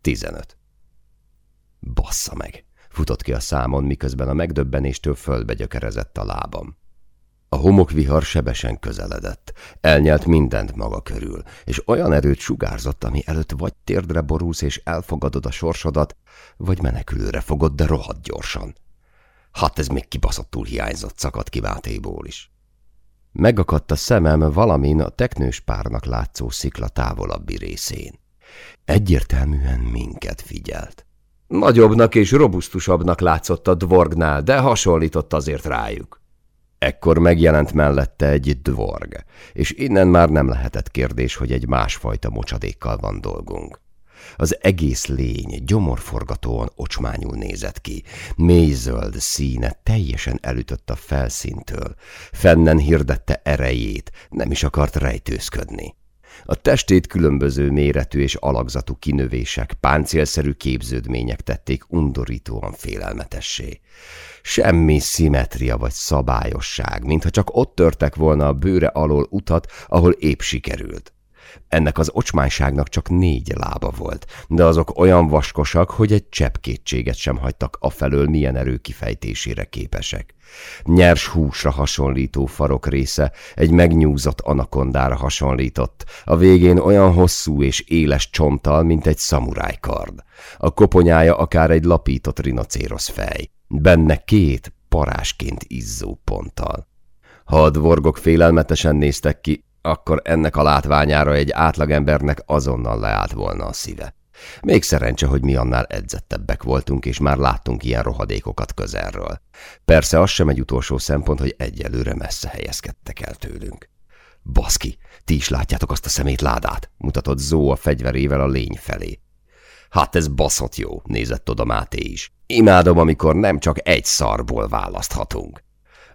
Tizenöt. Bassza meg! Futott ki a számon, miközben a megdöbbenéstől földbe gyökerezett a lábam. A homokvihar sebesen közeledett, elnyelt mindent maga körül, és olyan erőt sugárzott, ami előtt vagy térdre borulsz és elfogadod a sorsodat, vagy menekülőre fogod, de rohadt gyorsan. Hát ez még kibaszottul hiányzott szakadt kiváltéból is. Megakadt a szemem valamin a teknős párnak látszó szikla távolabbi részén. Egyértelműen minket figyelt. Nagyobbnak és robusztusabbnak látszott a dvorgnál, de hasonlított azért rájuk. Ekkor megjelent mellette egy dvorg, és innen már nem lehetett kérdés, hogy egy másfajta mocsadékkal van dolgunk. Az egész lény gyomorforgatóan ocsmányul nézett ki, mélyzöld színe teljesen elütött a felszíntől, fennen hirdette erejét, nem is akart rejtőzködni. A testét különböző méretű és alakzatú kinövések, páncélszerű képződmények tették undorítóan félelmetessé. Semmi szimetria vagy szabályosság, mintha csak ott törtek volna a bőre alól utat, ahol épp sikerült. Ennek az ocsmányságnak csak négy lába volt, de azok olyan vaskosak, hogy egy csepp kétséget sem hagytak afelől, milyen erő kifejtésére képesek. Nyers húsra hasonlító farok része egy megnyúzott anakondára hasonlított, a végén olyan hosszú és éles csonttal, mint egy szamurájkard. A koponyája akár egy lapított rinocérosz fej. Benne két parásként izzó ponttal. Ha a dvorgok félelmetesen néztek ki, akkor ennek a látványára egy átlagembernek azonnal leállt volna a szíve. Még szerencse, hogy mi annál edzettebbek voltunk, és már láttunk ilyen rohadékokat közelről. Persze az sem egy utolsó szempont, hogy egyelőre messze helyezkedtek el tőlünk. Baszki, ti is látjátok azt a szemét ládát, mutatott Zó a fegyverével a lény felé. Hát ez baszott jó, nézett oda Máté is. Imádom, amikor nem csak egy szarból választhatunk.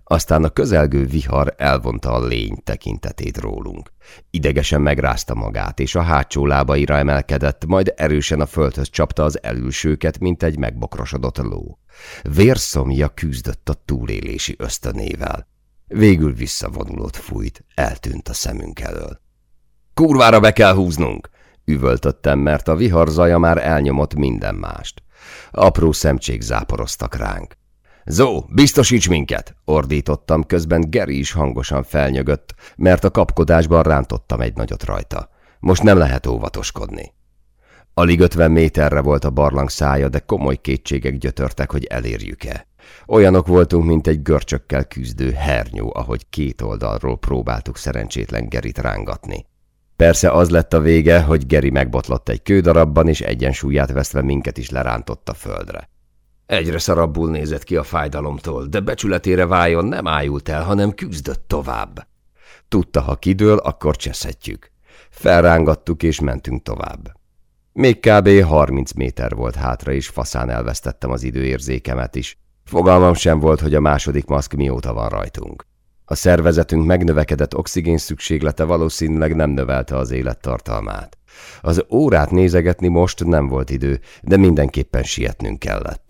Aztán a közelgő vihar elvonta a lény tekintetét rólunk. Idegesen megrázta magát, és a hátsó lábaira emelkedett, majd erősen a földhöz csapta az elülsőket, mint egy megbokrosodott ló. Vérszomja küzdött a túlélési ösztönével. Végül visszavonulott fújt, eltűnt a szemünk elől. Kurvára be kell húznunk! Üvöltöttem, mert a vihar zaja már elnyomott minden mást. Apró szemcsék záporoztak ránk. Zó, biztosíts minket! ordítottam, közben Geri is hangosan felnyögött, mert a kapkodásban rántottam egy nagyot rajta. Most nem lehet óvatoskodni. Alig ötven méterre volt a barlang szája, de komoly kétségek gyötörtek, hogy elérjük-e. Olyanok voltunk, mint egy görcsökkel küzdő hernyó, ahogy két oldalról próbáltuk szerencsétlen Gerit rángatni. Persze az lett a vége, hogy Geri megbotlott egy kődarabban, és egyensúlyát vesztve minket is lerántott a földre. Egyre szarabbul nézett ki a fájdalomtól, de becsületére váljon nem ájult el, hanem küzdött tovább. Tudta, ha kidől, akkor cseszhetjük. Felrángattuk és mentünk tovább. Még kb. 30 méter volt hátra, és faszán elvesztettem az időérzékemet is. Fogalmam sem volt, hogy a második maszk mióta van rajtunk. A szervezetünk megnövekedett oxigén szükséglete valószínűleg nem növelte az élettartalmát. Az órát nézegetni most nem volt idő, de mindenképpen sietnünk kellett.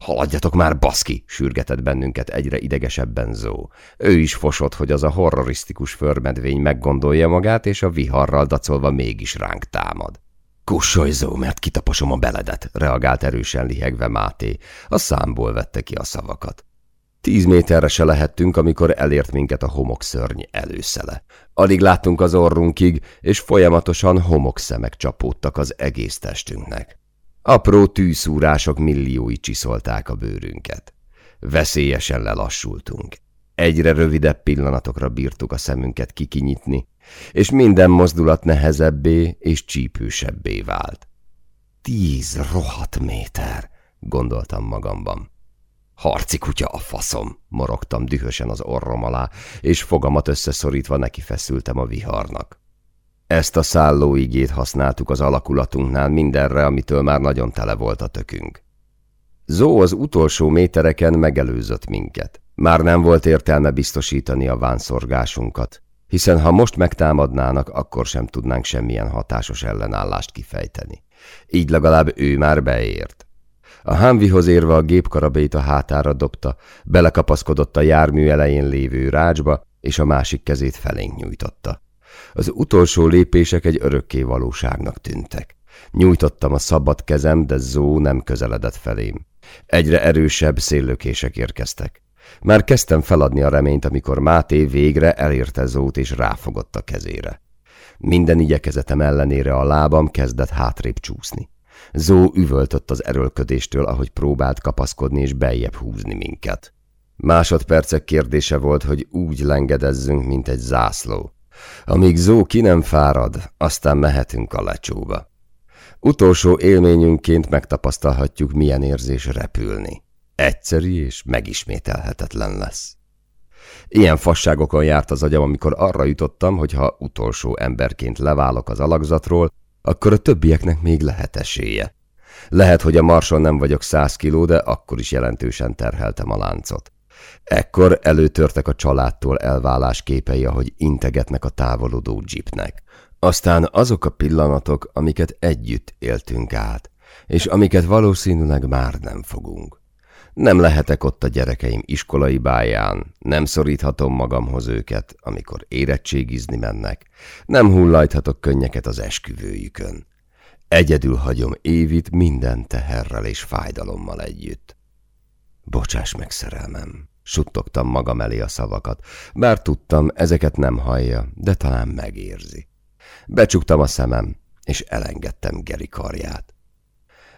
Haladjatok már, baszki! sürgetett bennünket egyre idegesebben Zó. Ő is fosott, hogy az a horrorisztikus förmedvény meggondolja magát, és a viharral dacolva mégis ránk támad. Kussolj, Zó, mert kitaposom a beledet, reagált erősen lihegve Máté. A számból vette ki a szavakat. Tíz méterre se lehettünk, amikor elért minket a homokszörny előszele. Alig láttunk az orrunkig, és folyamatosan homokszemek csapódtak az egész testünknek. Apró tűszúrások milliói csiszolták a bőrünket. Veszélyesen lelassultunk. Egyre rövidebb pillanatokra bírtuk a szemünket kikinyitni, és minden mozdulat nehezebbé és csípősebbé vált. Tíz rohadt méter, gondoltam magamban. Harci kutya a faszom, morogtam dühösen az orrom alá, és fogamat összeszorítva neki feszültem a viharnak. Ezt a szállóigét használtuk az alakulatunknál mindenre, amitől már nagyon tele volt a tökünk. Zó az utolsó métereken megelőzött minket. Már nem volt értelme biztosítani a vánszorgásunkat, hiszen ha most megtámadnának, akkor sem tudnánk semmilyen hatásos ellenállást kifejteni. Így legalább ő már beért. A hámvihoz érve a gépkarabét a hátára dobta, belekapaszkodott a jármű elején lévő rácsba, és a másik kezét felénk nyújtotta. Az utolsó lépések egy örökké valóságnak tűntek. Nyújtottam a szabad kezem, de Zó nem közeledett felém. Egyre erősebb széllökések érkeztek. Már kezdtem feladni a reményt, amikor Máté végre elérte Zót és ráfogott a kezére. Minden igyekezetem ellenére a lábam kezdett hátrébb csúszni. Zó üvöltött az erőlködéstől, ahogy próbált kapaszkodni és beljebb húzni minket. Másodpercek kérdése volt, hogy úgy lengedezzünk, mint egy zászló. Amíg Zó ki nem fárad, aztán mehetünk a lecsóba. Utolsó élményünként megtapasztalhatjuk, milyen érzés repülni. Egyszerű és megismételhetetlen lesz. Ilyen fasságokon járt az agyam, amikor arra jutottam, hogy ha utolsó emberként leválok az alakzatról, akkor a többieknek még lehet esélye. Lehet, hogy a marson nem vagyok száz kiló, de akkor is jelentősen terheltem a láncot. Ekkor előtörtek a családtól elválás képei, ahogy integetnek a távolodó jeepnek. Aztán azok a pillanatok, amiket együtt éltünk át, és amiket valószínűleg már nem fogunk. Nem lehetek ott a gyerekeim iskolai báján, nem szoríthatom magamhoz őket, amikor érettségizni mennek, nem hullajthatok könnyeket az esküvőjükön. Egyedül hagyom Évit minden teherrel és fájdalommal együtt. Bocsáss meg, szerelmem, suttogtam magam elé a szavakat, bár tudtam, ezeket nem hallja, de talán megérzi. Becsuktam a szemem, és elengedtem Geri karját.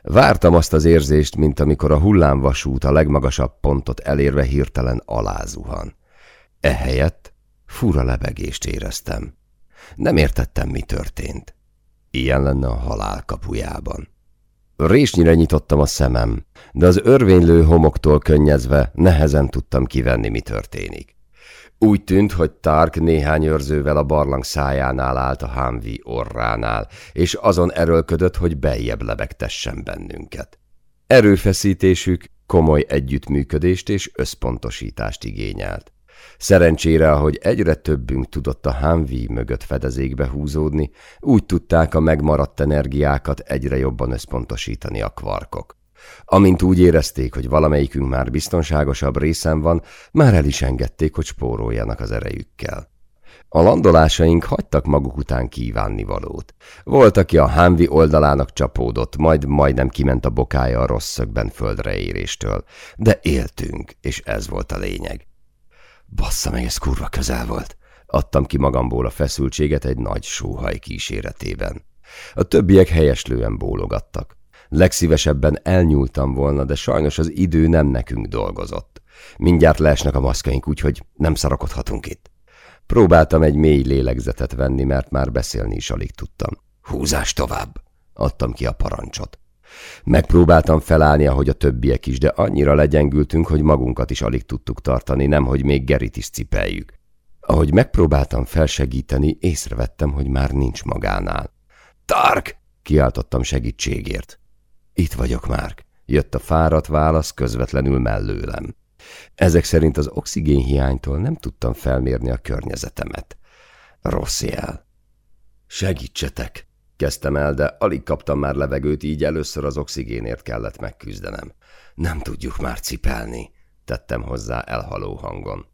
Vártam azt az érzést, mint amikor a hullámvasút a legmagasabb pontot elérve hirtelen alázuhan. Ehelyett fura lebegést éreztem. Nem értettem, mi történt. Ilyen lenne a halál kapujában. Résnyire nyitottam a szemem, de az örvénylő homoktól könnyezve nehezen tudtam kivenni, mi történik. Úgy tűnt, hogy Tark néhány őrzővel a barlang szájánál állt a hámvi orránál, és azon erőlködött, hogy beljebb lebegtessen bennünket. Erőfeszítésük komoly együttműködést és összpontosítást igényelt. Szerencsére, ahogy egyre többünk tudott a hámvi mögött fedezékbe húzódni, úgy tudták a megmaradt energiákat egyre jobban összpontosítani a kvarkok. Amint úgy érezték, hogy valamelyikünk már biztonságosabb részen van, már el is engedték, hogy spóroljanak az erejükkel. A landolásaink hagytak maguk után kívánni valót. Volt, aki a hámvi oldalának csapódott, majd majdnem kiment a bokája a rossz szögben földre éréstől. De éltünk, és ez volt a lényeg. Bassza meg, ez kurva közel volt. Adtam ki magamból a feszültséget egy nagy sóhaj kíséretében. A többiek helyeslően bólogattak. Legszívesebben elnyúltam volna, de sajnos az idő nem nekünk dolgozott. Mindjárt leesnek a maszkaink, úgyhogy nem szarakodhatunk itt. Próbáltam egy mély lélegzetet venni, mert már beszélni is alig tudtam. Húzás tovább! Adtam ki a parancsot. Megpróbáltam felállni, ahogy a többiek is, de annyira legyengültünk, hogy magunkat is alig tudtuk tartani, nem hogy még Gerit is cipeljük. Ahogy megpróbáltam felsegíteni, észrevettem, hogy már nincs magánál. Tark! kiáltottam segítségért. Itt vagyok, Márk. Jött a fáradt válasz közvetlenül mellőlem. Ezek szerint az oxigénhiánytól nem tudtam felmérni a környezetemet. Rossz jel. Segítsetek! Kezdtem el, de alig kaptam már levegőt, így először az oxigénért kellett megküzdenem. Nem tudjuk már cipelni, tettem hozzá elhaló hangon.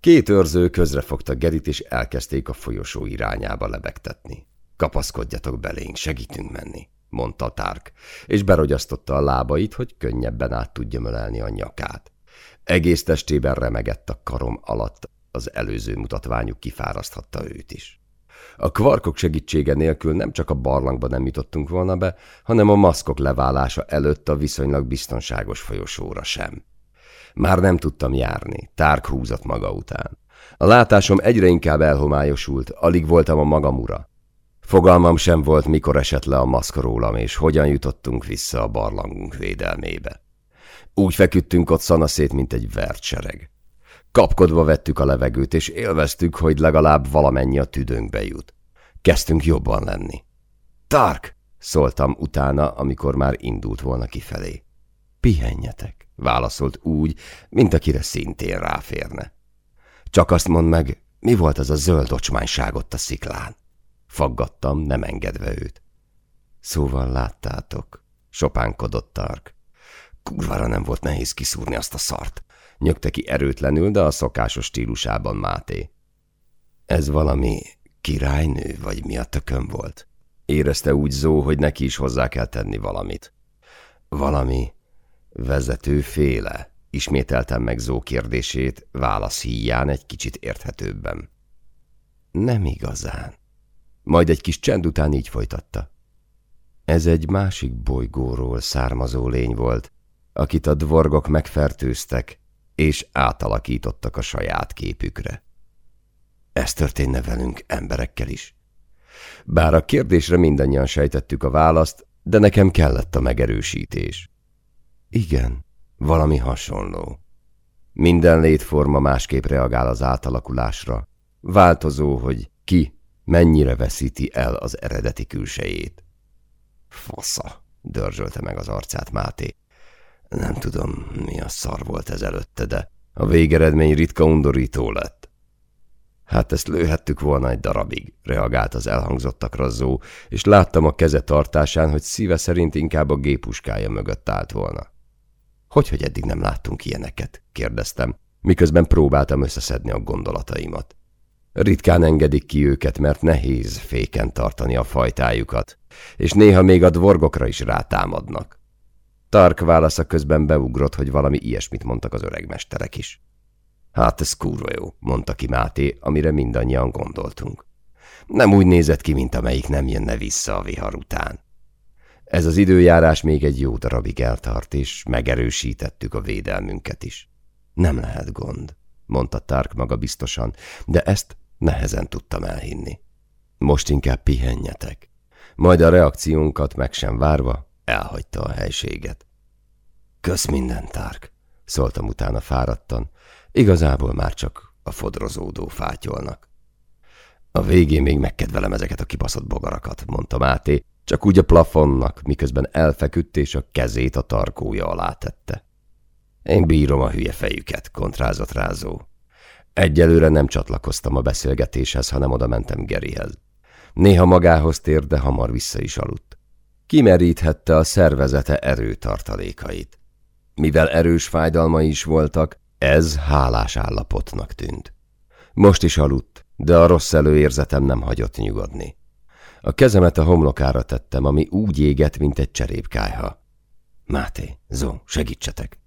Két őrző közrefogta Gerit, és elkezdték a folyosó irányába lebegtetni. Kapaszkodjatok belénk, segítünk menni mondta Tárk, és berogyasztotta a lábait, hogy könnyebben át tudja mölelni a nyakát. Egész testében remegett a karom alatt, az előző mutatványuk kifáraszthatta őt is. A kvarkok segítsége nélkül nem csak a barlangba nem jutottunk volna be, hanem a maszkok leválása előtt a viszonylag biztonságos folyosóra sem. Már nem tudtam járni, Tárk húzott maga után. A látásom egyre inkább elhomályosult, alig voltam a magam ura. Fogalmam sem volt, mikor esett le a maszk rólam, és hogyan jutottunk vissza a barlangunk védelmébe. Úgy feküdtünk ott szanaszét, mint egy vertsereg. Kapkodva vettük a levegőt, és élveztük, hogy legalább valamennyi a tüdőnkbe jut. Kezdtünk jobban lenni. Tark! szóltam utána, amikor már indult volna kifelé. Pihenjetek, válaszolt úgy, mint akire szintén ráférne. Csak azt mondd meg, mi volt az a zöld ott a sziklán? Faggattam, nem engedve őt. Szóval láttátok, sopánkodott Tark. Kurvára nem volt nehéz kiszúrni azt a szart. Nyögte ki erőtlenül, de a szokásos stílusában Máté. Ez valami királynő, vagy mi a tökön volt? Érezte úgy Zó, hogy neki is hozzá kell tenni valamit. Valami vezető féle, ismételtem meg Zó kérdését, válasz híján egy kicsit érthetőbben. Nem igazán. Majd egy kis csend után így folytatta. Ez egy másik bolygóról származó lény volt, akit a dvorgok megfertőztek, és átalakítottak a saját képükre. Ez történne velünk emberekkel is. Bár a kérdésre mindannyian sejtettük a választ, de nekem kellett a megerősítés. Igen, valami hasonló. Minden létforma másképp reagál az átalakulásra. Változó, hogy ki mennyire veszíti el az eredeti külsejét. Fasza, dörzsölte meg az arcát Máté. Nem tudom, mi a szar volt ez előtte, de a végeredmény ritka undorító lett. Hát ezt lőhettük volna egy darabig, reagált az elhangzottakra Zó, és láttam a keze tartásán, hogy szíve szerint inkább a gépuskája mögött állt volna. Hogy, hogy eddig nem láttunk ilyeneket? kérdeztem, miközben próbáltam összeszedni a gondolataimat. Ritkán engedik ki őket, mert nehéz féken tartani a fajtájukat, és néha még a dvorgokra is rátámadnak. Tark válasza közben beugrott, hogy valami ilyesmit mondtak az öregmesterek is. Hát ez kurva jó, mondta ki Máté, amire mindannyian gondoltunk. Nem úgy nézett ki, mint amelyik nem jönne vissza a vihar után. Ez az időjárás még egy jó darabig eltart, és megerősítettük a védelmünket is. Nem lehet gond, mondta Tark maga biztosan, de ezt nehezen tudtam elhinni. Most inkább pihenjetek. Majd a reakciónkat meg sem várva elhagyta a helységet. Kösz minden, Tark, szóltam utána fáradtan, igazából már csak a fodrozódó fátyolnak. A végén még megkedvelem ezeket a kibaszott bogarakat, mondta Máté, csak úgy a plafonnak, miközben elfeküdt és a kezét a tarkója alá tette. Én bírom a hülye fejüket, kontrázott rázó. Egyelőre nem csatlakoztam a beszélgetéshez, hanem oda mentem Gerihez. Néha magához tér, de hamar vissza is aludt. Kimeríthette a szervezete erőtartalékait. Mivel erős fájdalmai is voltak, ez hálás állapotnak tűnt. Most is aludt, de a rossz előérzetem nem hagyott nyugodni. A kezemet a homlokára tettem, ami úgy égett, mint egy cserépkájha. Máté, Zó, segítsetek!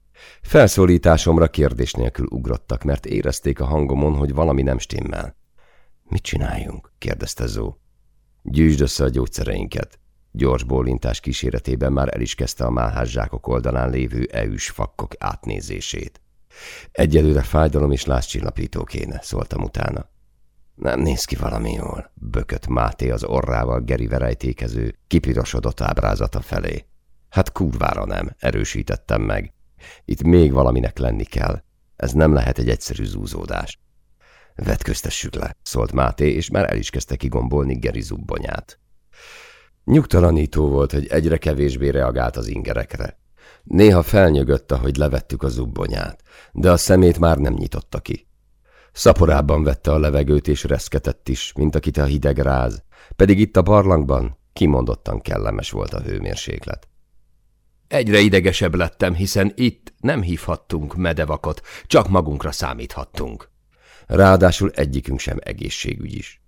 Felszólításomra kérdés nélkül ugrottak, mert érezték a hangomon, hogy valami nem stimmel. Mit csináljunk? kérdezte Zó. Gyűjtsd össze a gyógyszereinket. Gyors bólintás kíséretében már el is kezdte a málházzsákok oldalán lévő eűs fakkok átnézését. Egyelőre fájdalom és lázcsillapító kéne, szóltam utána. Nem néz ki valami jól, bökött Máté az orrával Geri verejtékező, kipirosodott ábrázata felé. Hát kurvára nem, erősítettem meg. Itt még valaminek lenni kell. Ez nem lehet egy egyszerű zúzódás. Vetköztessük le, szólt Máté, és már el is kezdte kigombolni Geri zubbonyát. Nyugtalanító volt, hogy egyre kevésbé reagált az ingerekre. Néha felnyögött, ahogy levettük a zubbonyát, de a szemét már nem nyitotta ki. Szaporában vette a levegőt és reszketett is, mint akit a hideg ráz, pedig itt a barlangban kimondottan kellemes volt a hőmérséklet. Egyre idegesebb lettem, hiszen itt nem hívhattunk medevakot, csak magunkra számíthattunk. Ráadásul egyikünk sem egészségügyis.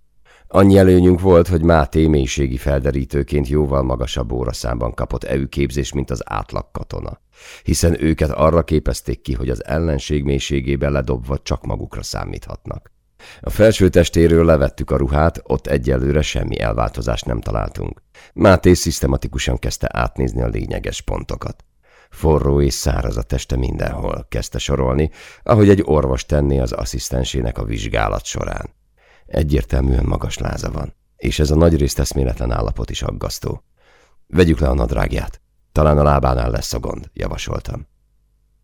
Annyi előnyünk volt, hogy Máté mélységi felderítőként jóval magasabb óraszámban kapott EU képzés, mint az átlag katona, hiszen őket arra képezték ki, hogy az ellenség mélységében ledobva csak magukra számíthatnak. A felső testéről levettük a ruhát, ott egyelőre semmi elváltozást nem találtunk. Máté szisztematikusan kezdte átnézni a lényeges pontokat. Forró és száraz a teste mindenhol, kezdte sorolni, ahogy egy orvos tenné az asszisztensének a vizsgálat során. Egyértelműen magas láza van, és ez a nagyrészt eszméletlen állapot is aggasztó. Vegyük le a nadrágját. Talán a lábánál lesz a gond, javasoltam.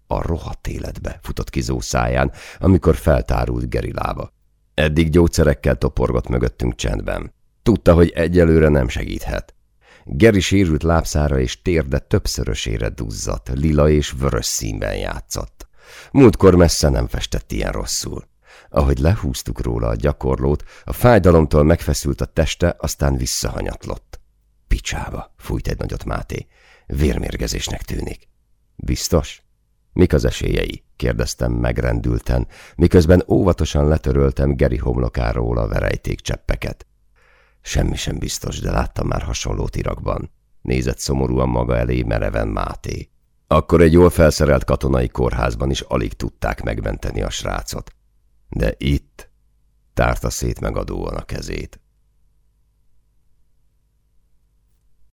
A rohadt életbe futott ki Zó száján, amikor feltárult Geri lába. Eddig gyógyszerekkel toporgott mögöttünk csendben. Tudta, hogy egyelőre nem segíthet. Geri sérült lábszára és térde többszörösére duzzadt, lila és vörös színben játszott. Múltkor messze nem festett ilyen rosszul. Ahogy lehúztuk róla a gyakorlót, a fájdalomtól megfeszült a teste, aztán visszahanyatlott. Picsába, fújt egy nagyot Máté. Vérmérgezésnek tűnik. Biztos? Mik az esélyei? kérdeztem megrendülten, miközben óvatosan letöröltem Geri homlokáról a verejték cseppeket. Semmi sem biztos, de láttam már hasonlót Irakban. Nézett szomorúan maga elé mereven Máté. Akkor egy jól felszerelt katonai kórházban is alig tudták megmenteni a srácot. De itt tárta szét megadóan a kezét.